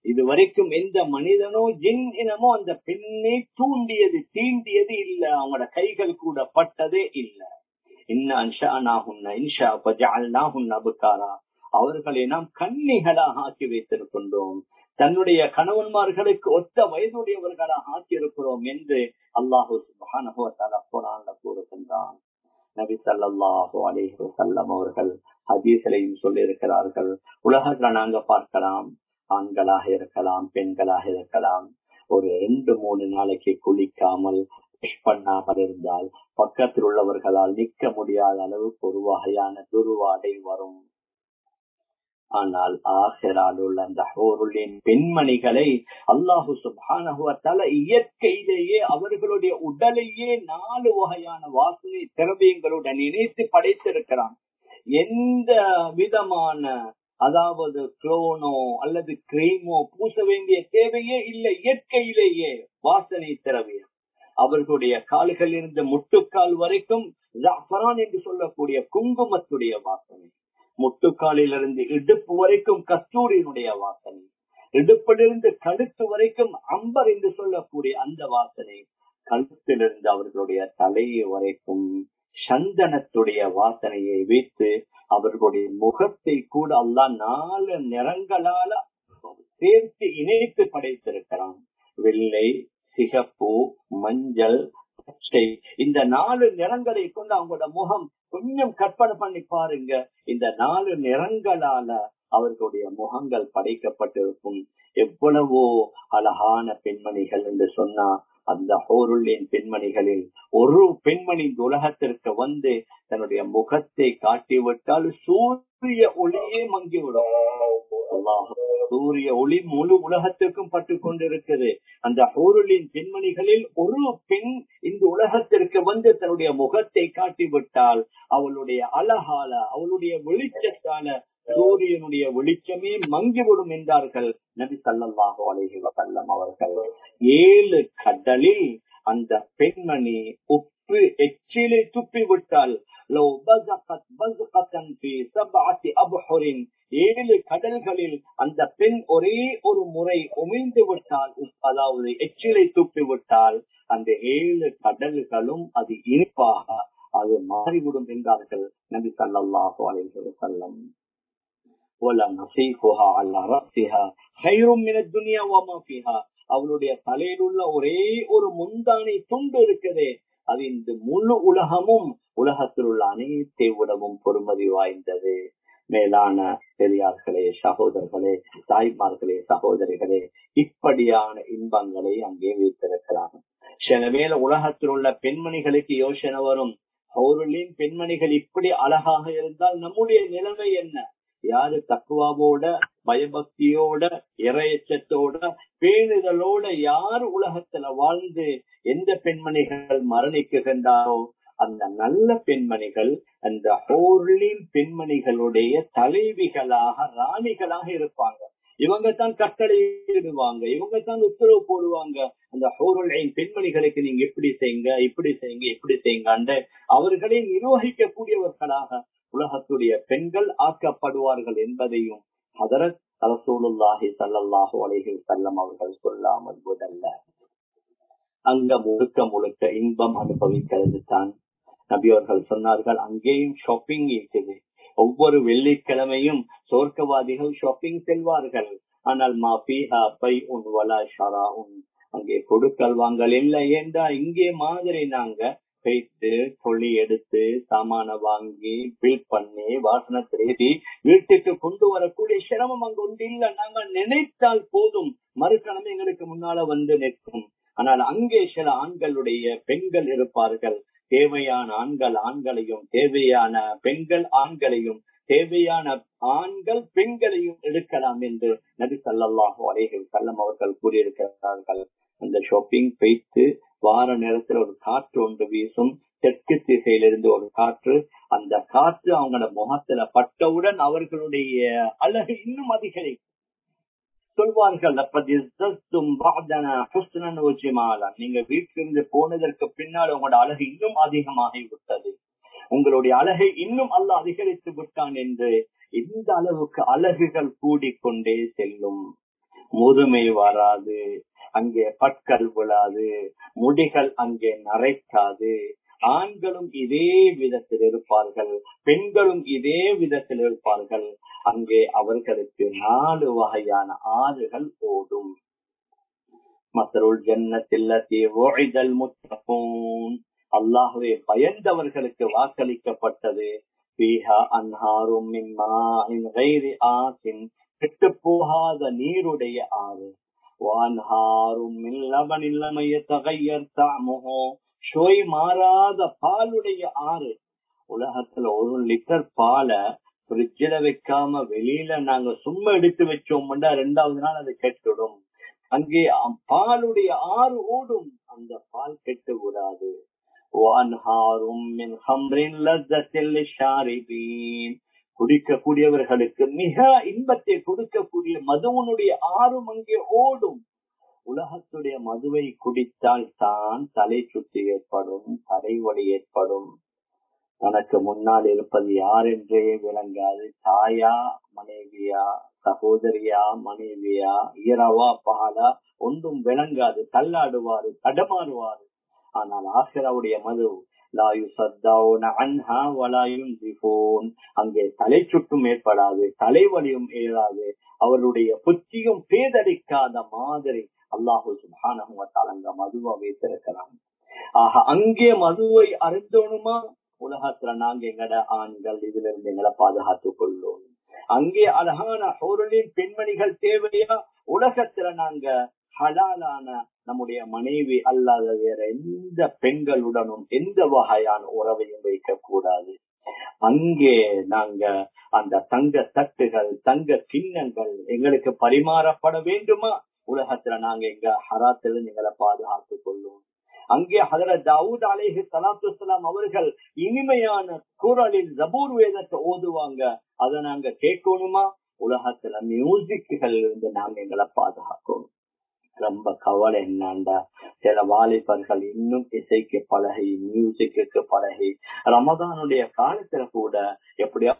இது வரைக்கும் எந்த மனிதனோ என் இனமோ அந்த பெண்ணை தூண்டியது தீண்டியது இல்ல. அவங்களோட கைகள் கூட பட்டதே இல்ல. அவர்களை நாம் கண்ணிகளாக ஆக்கி வைத்திருக்கின்றோம். தன்னுடைய கணவன்மார்களுக்கு ஒத்த வயதுடையவர்களாக ஆக்கியிருக்கிறோம் என்று அல்லாஹு குரான்ல கூறுகின்றான். நபி சல்லாஹூ அலிஹி சல்லம் அவர்கள் ஹதீசலையும் சொல்லி இருக்கிறார்கள் உலகத்துல நாங்க பார்க்கலாம் ஆண்களாக இருக்கலாம் பெண்களாக இருக்கலாம். ஒரு ரெண்டு மூணு நாளைக்கு குளிக்காமல் பண்ணாமல் இருந்தால் பக்கத்தில் உள்ளவர்களால் நிற்க முடியாத அளவுக்கு ஒரு வகையான துருவாடை வரும். ஆனால் ஆசிரால் உள்ள அந்த ஹோருளின் பெண்மணிகளை அல்லாஹு சுபானகுவத்தால இயற்கையிலேயே அவர்களுடைய உடலையே நாலு வகையான வாசனை திரவியங்களுடன் இணைத்து படைத்திருக்கிறான். எந்த விதமான அதாவது குளோனோ அல்லது கிரீமோ பூச வேண்டிய தேவையே இல்லை இயற்கையிலேயே வாசனை திரவியம். அவர்களுடைய கால்களில் இருந்த முட்டுக்கால் வரைக்கும் ஜாஃபரான் என்று சொல்லக்கூடிய குங்குமத்துடைய வாசனை. முட்டுக்காலிலிருந்து இடுப்பு வரைக்கும் கஸ்தூரியினுடைய வாசனை இடுப்பிலிருந்து கழுத்து வரைக்கும் அம்பர் என்று சொல்லக்கூடிய அந்த வாசனை கழுத்திலிருந்து அவர்களுடைய தலையை வரைக்கும் சந்தனத்துடைய வாசனையை வைத்து அவர்களுடைய முகத்தை கூட அல்லா நாலு நிறங்களால சேர்த்து இணைத்து படைத்திருக்கிறான். வெள்ளை சிகப்பு மஞ்சள் பச்சை இந்த நாலு நிறங்களை கொண்டு அவங்களோட முகம் கொஞ்சம் கற்பனை பண்ணி பாருங்க. இந்த நாலு நிறங்களால அவர்களுடைய முகங்கள் படைக்கப்பட்டிருக்கும். எவ்வளவோ அழகான பெண்மணிகள் என்று சொன்னா அந்த ஹோருள்ளின் பெண்மணிகளில் ஒரு பெண்மணி உலகத்திற்கு வந்து தன்னுடைய முகத்தை காட்டிவிட்டால் சூரிய ஒளியே மங்கிவிடும். சூரிய ஒளி முழு உலகத்திற்கும் பட்டு கொண்டிருக்கிறது. அந்த ஹோருளின் பெண்மணிகளில் ஒரு பெண் இந்த உலகத்திற்கு வந்து தன்னுடைய முகத்தை காட்டிவிட்டால் அவளுடைய அழகால அவளுடைய வெளிச்சத்தால சூரியனுடைய வெளிச்சமே மங்கிவிடும் என்றார்கள் நபி சல்லாஹு அலஹி வசல்லம் அவர்கள். ஏழு கடலில் அந்த பெண்மணி உப்பு எச்சிலை துப்பிவிட்டால் லவ் பசகத் ஏழு கடல்களில் அந்த பெண் ஒரே ஒரு முறை உமிழ்ந்து விட்டால் அதாவது எச்சிலை துப்பி விட்டால் அந்த ஏழு கடல்களும் அது இனிப்பாக அது மாறிவிடும் என்றார்கள். நபி சல்லாஹு அலைஹி செல்லம் அவளுடைய தலையில் உள்ள ஒரே ஒரு முந்தானை துண்டு இருக்குதே அது இந்த முழு உலகமும் உலகத்தில் உள்ள அனைத்தை விடவும் பொறுமதி வாய்ந்தது. மேலான பெரியார்களே சகோதரர்களே தாய்மார்களே சகோதரிகளே இப்படியான இன்பங்களை அங்கே வைத்திருக்கிறார்கள். சில வேளை உலகத்தில் உள்ள பெண்மணிகளுக்கு யோசனை வரும். அவர்களின் பெண்மணிகள் இப்படி அழகாக இருந்தால் நம்முடைய நிலைமை என்ன? யாரு தக்குவாவோட பயபக்தியோட இறையச்சத்தோட பேணுதலோட யார் உலகத்துல வாழ்ந்து எந்த பெண்மணிகள் மரணிக்குகின்றாரோ அந்த நல்ல பெண்மணிகள் அந்த ஹோர்லின் பெண்மணிகளுடைய தலைவிகளாக ராணிகளாக இருப்பாங்க. இவங்க தான் கட்டளையிடுவாங்க இவங்க தான் உத்தரவு போடுவாங்க. அந்த ஹோருல் பெண்மணிகளுக்கு நீங்க இப்படி செய்யுங்க இப்படி செய்யுங்க இப்படி செய்யுங்க அவர்களை நிர்வகிக்கக்கூடியவர்களாக உலகத்துடைய பெண்கள் ஆக்கப்படுவார்கள் என்பதையும் ஹதரத் ரசூலுல்லாஹி சல்லல்லாஹு அலைகள் செல்லம் அவர்கள் சொல்லாமல் முதல்ல அங்க முழுக்க முழுக்க இன்பம் அனுபவிக்கிறது தான். நபி அவர்கள் சொன்னார்கள் அங்கேயும் ஷாப்பிங் இருக்குது. ஒவ்வொரு வெள்ளிக்கிழமையும் சோர்க்கவாதிகள் ஷாப்பிங் செல்வார்கள். ஆனால் மாபிஹா பை உன் வலா ஷரா உன் அங்கே கொடுக்கல் வாங்கல் இல்லை ஏண்டா இங்கே மாதிரி நாங்க போயிட்டு தொழி எடுத்து சாமான வாங்கி பில் பண்ணி வாசனை தேடி வீட்டுக்கு கொண்டு வரக்கூடிய சிரமம் அங்க ஒன்று இல்ல நாங்கள் நினைத்தால் போதும். மறுக்கிழமை எங்களுக்கு முன்னால வந்து நிற்கும். ஆனால் அங்கே சில ஆண்களுடைய பெண்கள் இருப்பார்கள். தேவையான ஆண்கள் ஆண்களையும் தேவையான பெண்கள் ஆண்களையும் தேவையான ஆண்கள் பெண்களையும் எடுக்கலாம் என்று நபி சல்லாஹு அலைகள் செல்லம் அவர்கள் கூறியிருக்கிறார்கள். அந்த ஷாப்பிங் பைத்து வார நேரத்தில் ஒரு காற்று ஒன்று வீசும் தெற்கு திசையிலிருந்து ஒரு காற்று. அந்த காற்று அவங்களோட முகத்துல பட்டவுடன் அவர்களுடைய அழகு இன்னும் அதிகரிக்கும். சொல்வார்கள் நீங்க வீட்டிலிருந்து போனதற்கு பின்னால் உங்களோட அழகு இன்னும் அதிகமாகி விட்டது. உங்களுடைய அழகை இன்னும் அல்ல அதிகரித்து விட்டான் என்று இந்த அளவுக்கு அழகுகள் கூடிக்கொண்டே செல்லும். முதுமை வராது. அங்கே பற்கள் விழாது முடிகள் அங்கே நரைக்காது. ஆண்களும் இதே விதத்தில் இருப்பார்கள் பெண்களும் இதே விதத்தில் இருப்பார்கள். அங்கே அவர்களுக்கு நாலு வகையான ஆறுகள் ஓடும். மத்தருள் ஜன்னத்தில்லத்தி ஓய்தல் அல்லாஹுவே பயந்தவர்களுக்கு வாக்களிக்கப்பட்டது. பீஹா அன்ஹாரும் ஆசின் கெட்டு போகாத நீருடைய ஆறு. வான்ஹாரும் மில்லவன் இல்லமைய தகையர் தாமுகோ சுவை மாறாத பாலுடைய ஆறு. உலகத்துல ஒரு லிட்டர் பாலை ஃப்ரிட்ஜில வைக்காம வெளியில நாங்க சும்மா எடுத்து வச்சோம்னா ரெண்டாவது நாள் அது கெட்டுடும். அங்கே பாலுடைய ஆறு ஓடும். அந்த பால் கெட்டு விடாது குடிக்கக்கூடியவர்களுக்கு மிக இன்பத்தை கொடுக்கக்கூடிய மதுவனுடைய ஆறும் அங்கே ஓடும். உலகத்துடைய மதுவை குடித்தால் தான் தலை சுற்றி ஏற்படும் தலைவலி ஏற்படும். தனக்கு முன்னால் இருப்பது யார் என்றே விளங்காது. தாயா மனைவியா சகோதரியா மனைவியா இரவா பாலா ஒன்றும் விளங்காது. தள்ளாடுவாரு தடமாறுவாரு. ஆனால் ஆசிராவுடைய மது அங்கே தலை சுட்டும் ஏற்படாது தலைவலியும் ஏறாது. அவருடைய புத்தியும் பேதடிக்காத மாதிரி அல்லாஹு சுபானகுவத்தால் அங்க மதுவா வைத்திருக்கிறான் ஆக அங்கே மதுவை அருந்தோணுமா? உலகத்துல நாங்க எங்கட ஆண்கள் இதுல இருந்து எங்களை பாதுகாத்துக் கொள்ளும். அங்கே அழகான பொருளின் பெண்மணிகள் தேவையா? உலகத்துல நாங்க ஹலாலான நம்முடைய மனைவி அல்லாத வேற எந்த பெண்களுடனும் எந்த வகையான உறவையும் வைக்க கூடாது அங்கே நாங்க அந்த தங்க தட்டுகள் தங்க கிண்ணங்கள் எங்களுக்கு பரிமாறப்பட வேண்டுமா? உலகத்துல நாங்க எங்க ஹராத்துல எங்களை பாதுகாத்துக் கொள்ளுவோம். அங்கே ஹதர தாவூத் அலேஹி சலாத்து சலாம் அவர்கள் இனிமையான குரலில் ஜபூர் வேதத்தை ஓதுவாங்க. அதை நாங்க கேட்கணுமா? உலகத்துல மியூசிக்குகள் இருந்து நாங்க எங்களை பாதுகாக்கணும். ரொம்ப கவலை என்னண்டா? சில வாலிபர்கள் இன்னும் இசைக்கு பழகி மியூசிக்கு பழகி ரமதானுடைய காலத்துல கூட எப்படியா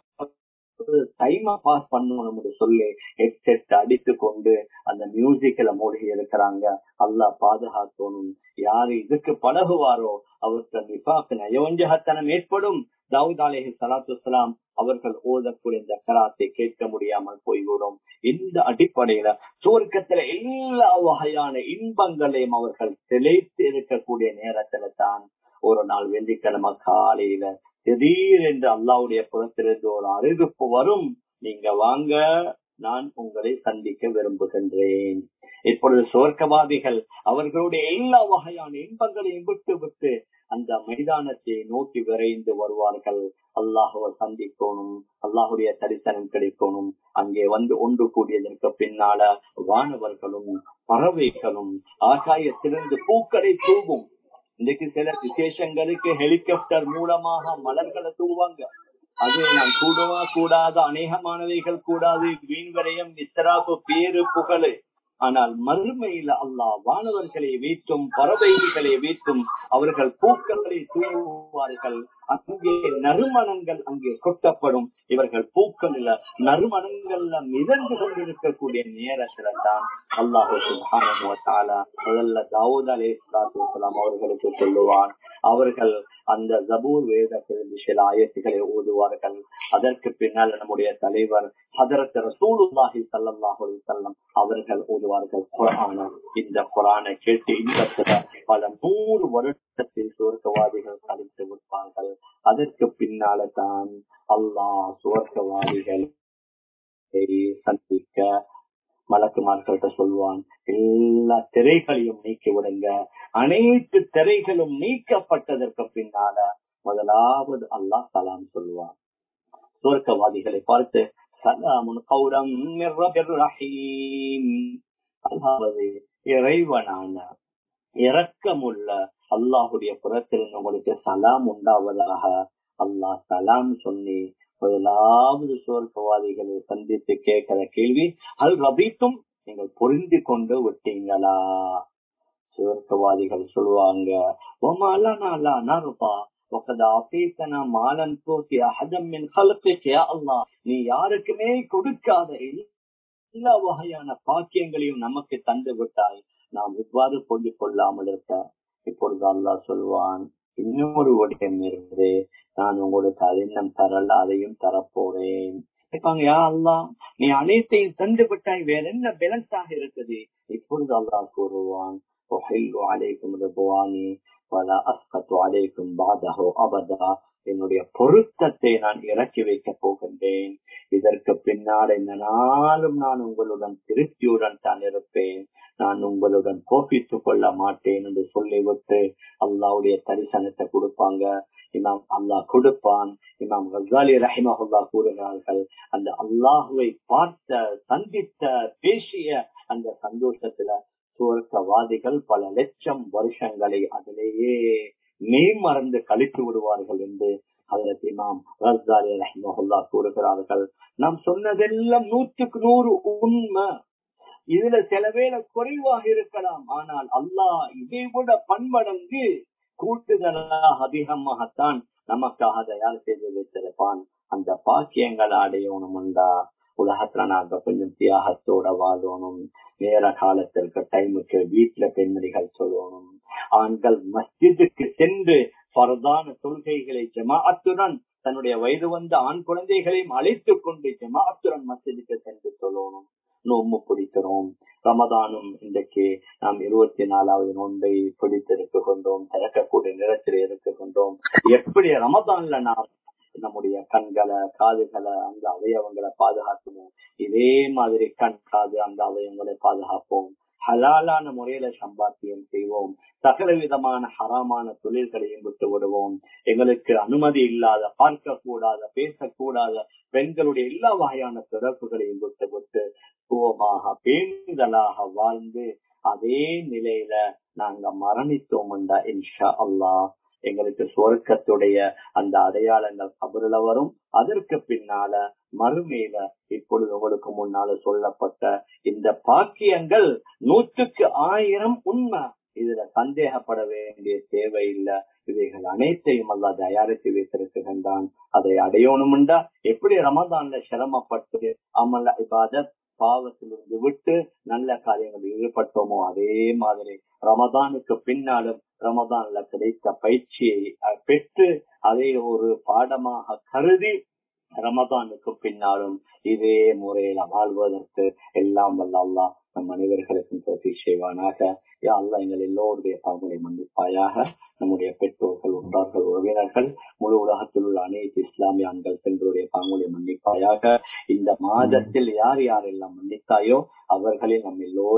டைமா பாஸ் பண்ணணும் சொல்லி ஹெட்செட் அடித்து கொண்டு அந்த மியூசிக்ல மூழ்கி இருக்கிறாங்க. அல்லா பாதுகாக்கணும். யாரு இதுக்கு பழகுவாரோ அவருக்கு நிபாக்கு நயவஞ்சகத்தனம் ஏற்படும். தாவூத் அலேஹி சலாத்து வலாம் அவர்கள் ஓதக்கூடிய இந்த கராத்தை கேட்க முடியாமல் போய்விடும். இந்த அடிப்படையில சுவர்க்கத்துல எல்லா வகையான இன்பங்களையும் அவர்கள் திளைத்து இருக்கக்கூடிய நேரத்துல தான் ஒரு நாள் வெள்ளிக்கிழமை காலையில திடீரென்று அல்லாவுடைய புறத்திலிருந்து ஒரு அறிவிப்பு வரும். நீங்க வாங்க நான் உங்களை சந்திக்க விரும்புகின்றேன். இப்பொழுது சுவர்க்கவாதிகள் அவர்களுடைய எல்லா வகையான இன்பங்களையும் விட்டு விட்டு அந்த மைதானத்தை நோக்கி விரைந்து வருவார்கள். அல்லாஹுவை சந்திக்கணும் அல்லாஹுடைய தரிசனம் கிடைக்கணும். அங்கே வந்து ஒன்று கூடியதற்கு பின்னால வானவர்களும் பறவைகளும் ஆகாயத்திலிருந்து பூக்களை தூவும். இன்றைக்கு சில விசேஷங்களுக்கு ஹெலிகாப்டர் மூலமாக மலர்களை தூவாங்க அது நான் கூடவா கூடாது அநேகமானவைகள் கூடாது வீண் விரயம் பேரு புகழு. ஆனால் மறுமையில அல்லாஹ் வானவர்களை வீட்டும் பறவைகளை வீட்டும் அவர்கள் பூக்களை தூவார்கள் அங்கே நறுமணங்கள் அங்கே கொட்டப்படும். இவர்கள் பூக்களில் நறுமணங்கள்ல மிதந்து கொண்டிருக்கக்கூடிய நேரத்துல தான் அல்லாஹு முதல்ல தாவூத் அலி இஸ்லாத்துலாம் அவர்களுக்கு சொல்லுவான். அவர்கள் அந்த ஜபூர் வேதத்தில் சில ஆயத்துக்களை ஓதுவார்கள். அதற்கு பின்னால் நம்முடைய தலைவர் ஹதரத் ரசூலுல்லாஹி ஸல்லல்லாஹு செல்லம் அவர்கள் ஓதுவார்கள் குர்ஆன. இந்த குரானை கேட்டு இந்த பல நூறு வருடத்தில் சுவர்க்கவாதிகள் கழித்து விட்டார்கள் அதற்கு பின்னால தான் அல்லாஹ் சுவர்க்கவாதிகள் சந்திக்க மலக்குமார்கள்ட்ட சொல்லுவான் எல்லா திரைகளையும் நீக்கி விடுங்க. அனைத்து திரைகளும் நீக்கப்பட்டதற்கு பின்னால முதலாவது அல்லாஹ் சலாம் சொல்லுவான் சுவர்க்கவாதிகளை பார்த்து சலாமுன் கௌரம் ரஹீம். அதாவது இறைவனான இரக்கமுள்ள அல்லாஹுடைய புறத்தில் உங்களுக்கு சலாம் உண்டாவதாக அல்லாஹ் சலாம் சொல்லி முதலாவது சுவர்க்கவாதிகளை சந்தித்து கேட்கிற கேள்வி அல் ரபீத்தும் நீங்கள் புரிந்து கொண்டு விட்டீங்களா? சுவர்க்கவாதிகள் சொல்லுவாங்க நீ யாருக்குமே கொடுக்காத எல்லா வகையான பாக்கியங்களையும் நமக்கு தந்து விட்டாய். நாம் இவ்வாறு பொருள் கொள்ளாமல் இருக்க இப்பொழுது அல்லாஹ் சொல்வான் இன்னொரு விடயம் இருக்குது நான் உங்களுக்கு அது இன்னும் தரல அதையும் தரப்போறேன். கேட்பாங்க யா அல்லா நீ அனைத்தையும் தந்து விட்டாய் வேற என்ன பேலன்ஸாக இருக்குது? இப்பொழுது அல்லாஹ் கூறுவான் அலைக்கும் அலைக்கும் பாதகோ அபதா. என்னுடைய பொருத்தத்தை நான் இறக்கி வைக்க போகின்றேன். இதற்கு பின்னால் இந்த நாளும் நான் உங்களுடன் திருப்தியுடன் தான் இருப்பேன். நான் உங்களுடன் கோபித்துக் கொள்ள மாட்டேன் என்று சொல்லிவிட்டு அல்லாவுடைய தரிசனத்தை கொடுப்பாங்க. இமாம் அல்லாஹ் கொடுப்பான். இமாம் ஹசாலி ரஹிமஹுல்லா கூறுகிறார்கள் அந்த அல்லாஹுவை பார்த்த சந்தித்த பேசிய அந்த சந்தோஷத்துல சுவர்க்கவாதிகள் பல லட்சம் வருஷங்களை அதிலேயே மெய் மறந்து கழித்து விடுவார்கள் என்று அதற்கு நாம் ரஸ்தாலி கூறுகிறார்கள். நாம் சொன்னதெல்லாம் நூற்றுக்கு நூறு உண்மை. இதுல சில வேளை குறைவாக இருக்கலாம். ஆனால் அல்லாஹ் இதை விட பன்மடங்கு கூட்டுதலாக அதிகமாகத்தான் நமக்காக தயார் செய்து வைத்திருப்பான். அந்த பாக்கியங்கள் அடையணும் உண்டா உலகத்துல நாங்க கொஞ்சம் தியாகத்தோட வாழணும். நேர காலத்திற்கு டைமுக்கு வீட்டுல பெண்மணிகள் சொல்லணும். ஆண்கள் மஸ்ஜிதுக்கு சென்று பரதான தொழுகைகளை ஜமாஅத்துடன் தன்னுடைய வயது வந்த ஆண் குழந்தைகளையும் அழைத்துக் கொண்டு ஜமாஅத்துடன் மஸ்ஜிதுக்கு சென்று சொல்லணும் நோம்பு பிடிக்கிறோம். ரமதானும் இன்றைக்கு நாம் இருபத்தி நாலாவது நோன்பை பிடித்திருக்கின்றோம் திறக்கக்கூடிய நிறத்தில் கொண்டோம். எப்படி ரமதான்ல நாம் நம்முடைய கண்களை காதுகளை அந்த அவயவங்களை பாதுகாக்கணும்? இதே மாதிரி கண் காது அந்த அவயவங்களை பாதுகாப்போம். ஹலாலான முறையில சம்பாத்தியம் செய்வோம். சகல விதமான ஹராமான தொழில்களையும் விட்டு விடுவோம் எங்களுக்கு அனுமதி இல்லாத பார்க்க கூடாத பேசக்கூடாத பெண்களுடைய எல்லா வகையான தொடர்புகளையும் விட்டு விட்டு சுவமாக பேணுதலாக வாழ்ந்து அதே நிலையில நாங்க மரணித்தோம் இன்ஷா அல்லாஹ். எங்களுக்கு சுவர்க்கத்துடைய அந்த அடையாளங்கள் கபருல வரும். அதற்கு பின்னால மறுமையில இப்பொழுது உங்களுக்கு முன்னால சொல்லப்பட்ட இந்த பாக்கியங்கள் நூற்றுக்கு ஆயிரம் உண்மை. இதுல சந்தேகப்பட வேண்டிய தேவையில்லை. இவைகள் அனைத்தையும் அல்ல தயாரித்து வைத்திருக்கின்றான். அதை அடையணும்டா எப்படி ரமதான்ல சிரமப்பட்டு அமல்ல இபாதத் பாவத்திலிருந்து விட்டு நல்ல காரியங்களில் ஈடுபட்டோமோ அதே மாதிரி ரமதானுக்கு பின்னாலும் ரமதான்ல கிடைத்த பயிற்சியை பெற்று அதை ஒரு பாடமாக கருதி ரமதானுக்கு பின்னாலும் இதே முறையில வாழ்வதற்கு எல்லாம் வல்ல அல்லா நம் அனைவர்களுக்கும் தோல்வி செய்வானாக. யா அல்லா எங்கள் எல்லோருடைய பாவங்களை மன்னிப்பாயாக. நம்முடைய பெற்றோர்கள் உண்டார்கள் உறவினர்கள் முழு உலகத்தில் உள்ள அனைத்து இஸ்லாமிய ஆண்கள் பெண்களுடைய பாவங்களை மன்னிப்பாயாக. இந்த மாதத்தில் யார் யாரெல்லாம் மன்னித்தாயோ அவர்களில் நம் எல்லோரும்